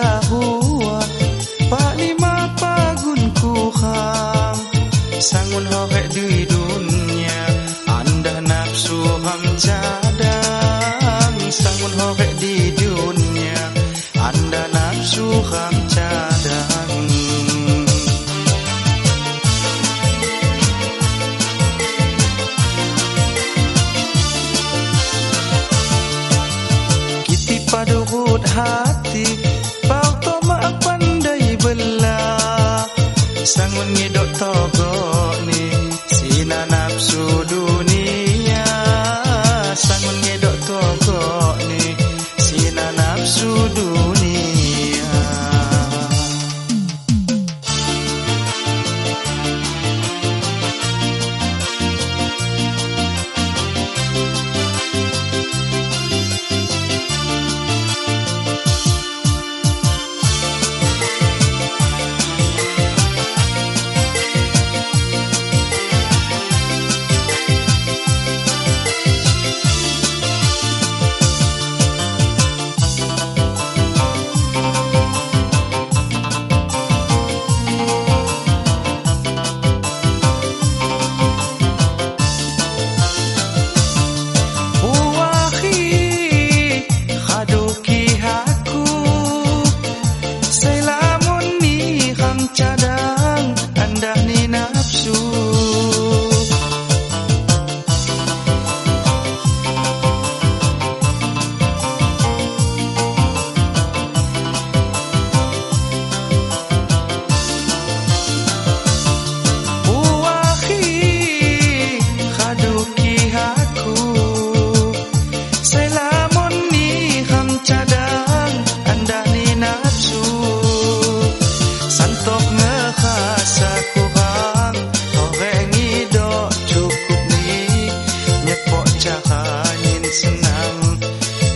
hua Pak lima pagun kuham Sangun hore di dunia Anda nafsu ham cadang. Sangun hore di dunia Anda nafsu ham cadang. Kiti padurut hati Sangun ngidok togok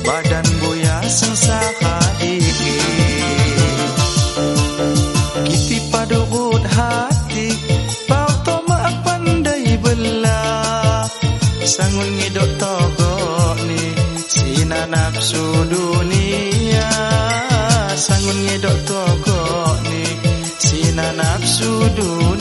Badan buya sengsara dikit Kiti padurut hati Bau to maak pandai belah Sangun ngidok togok ni Sina nafsu dunia. Sangun ngidok togok ni Sina nafsu dunia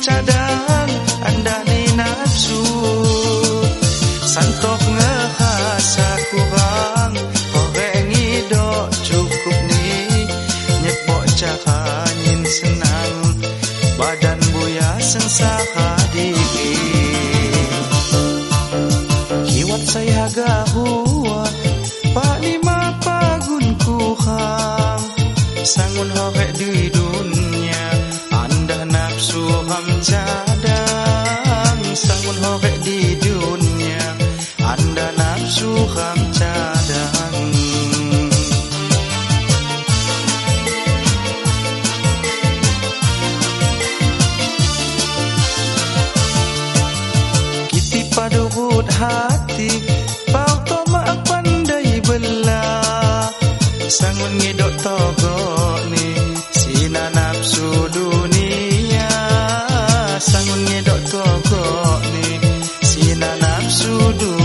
cadang Anda ni nafsu. Santok ngehasa kurang Orang idok cukup ni Nyepok cahanin senang Badan buya sengsara hati Pau to maak pandai belah Sangun ngidok togok ni Sina nafsu dunia. Sangun ngidok togok ni Sina nafsu dunia.